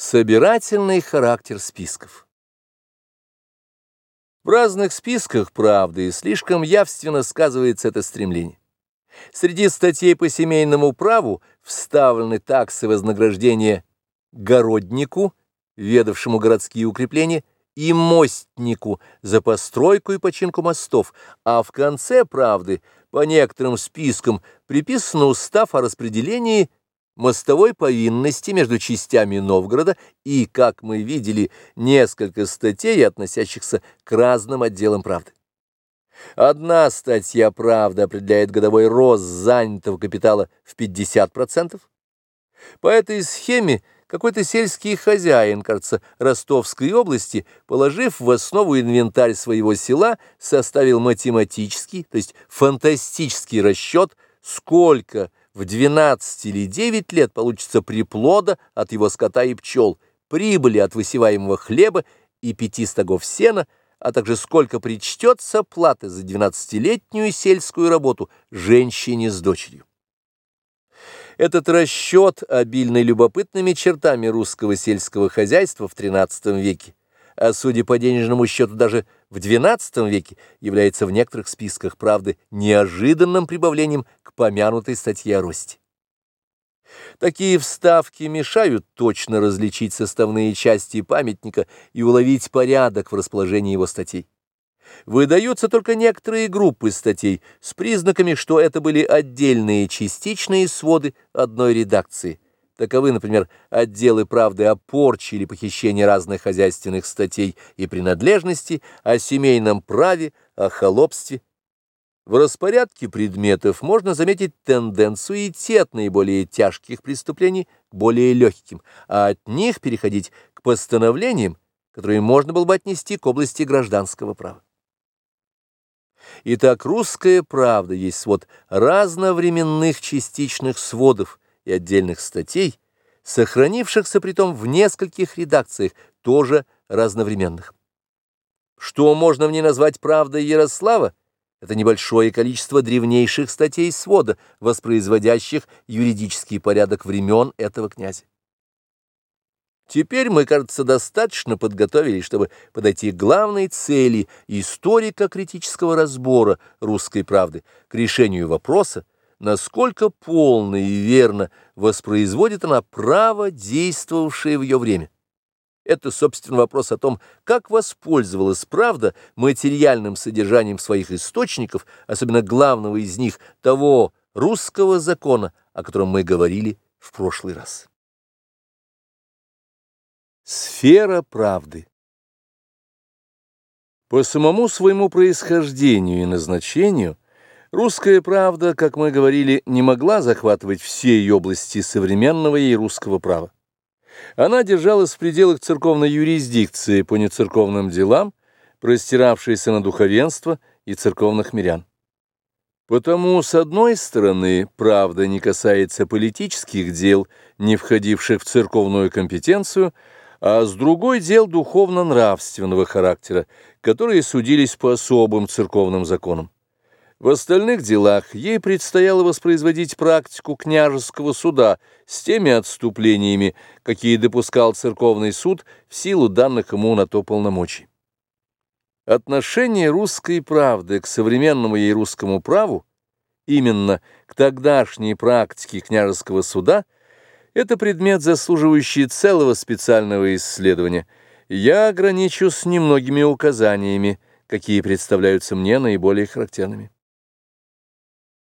Собирательный характер списков. В разных списках правды слишком явственно сказывается это стремление. Среди статей по семейному праву вставлены таксы вознаграждения городнику, ведавшему городские укрепления, и мостнику за постройку и починку мостов, а в конце правды по некоторым спискам приписан устав о распределении мостовой повинности между частями Новгорода и, как мы видели, несколько статей, относящихся к разным отделам правды. Одна статья «Правда» определяет годовой рост занятого капитала в 50%. По этой схеме какой-то сельский хозяин, кажется, Ростовской области, положив в основу инвентарь своего села, составил математический, то есть фантастический расчет, сколько в 12 или 9 лет получится приплода от его скота и пчел, прибыли от высеваемого хлеба и пяти стогов сена, а также сколько причтется платы за 12-летнюю сельскую работу женщине с дочерью. Этот расчет, обильный любопытными чертами русского сельского хозяйства в XIII веке, а судя по денежному счету даже в XII веке, является в некоторых списках правды неожиданным прибавлением к помянутой статье о росте. Такие вставки мешают точно различить составные части памятника и уловить порядок в расположении его статей. Выдаются только некоторые группы статей с признаками, что это были отдельные частичные своды одной редакции – Таковы, например, отделы правды о порче или похищении разных хозяйственных статей и принадлежностей, о семейном праве, о холопстве. В распорядке предметов можно заметить тенденцию идти от наиболее тяжких преступлений к более легким, а от них переходить к постановлениям, которые можно было бы отнести к области гражданского права. Итак, русская правда есть свод разновременных частичных сводов, и отдельных статей, сохранившихся притом в нескольких редакциях, тоже разновременных. Что можно в ней назвать правдой Ярослава? Это небольшое количество древнейших статей свода, воспроизводящих юридический порядок времен этого князя. Теперь мы, кажется, достаточно подготовились, чтобы подойти к главной цели историко-критического разбора русской правды, к решению вопроса, насколько полно и верно воспроизводит она право, действовавшее в ее время. Это, собственно, вопрос о том, как воспользовалась правда материальным содержанием своих источников, особенно главного из них, того русского закона, о котором мы говорили в прошлый раз. Сфера правды По самому своему происхождению и назначению – Русская правда, как мы говорили, не могла захватывать все области современного ей русского права. Она держалась в пределах церковной юрисдикции по нецерковным делам, простиравшейся на духовенство и церковных мирян. Потому, с одной стороны, правда не касается политических дел, не входивших в церковную компетенцию, а с другой дел духовно-нравственного характера, которые судились по особым церковным законам. В остальных делах ей предстояло воспроизводить практику княжеского суда с теми отступлениями, какие допускал церковный суд в силу данных ему на то полномочий. Отношение русской правды к современному ей русскому праву, именно к тогдашней практике княжеского суда, это предмет, заслуживающий целого специального исследования. Я ограничусь немногими указаниями, какие представляются мне наиболее характерными.